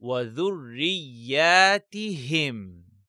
وذرياتهم.